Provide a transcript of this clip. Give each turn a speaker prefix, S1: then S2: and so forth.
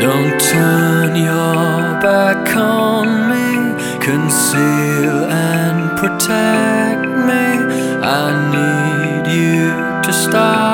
S1: Don't turn your back on me, conceal and protect me. I need you to stop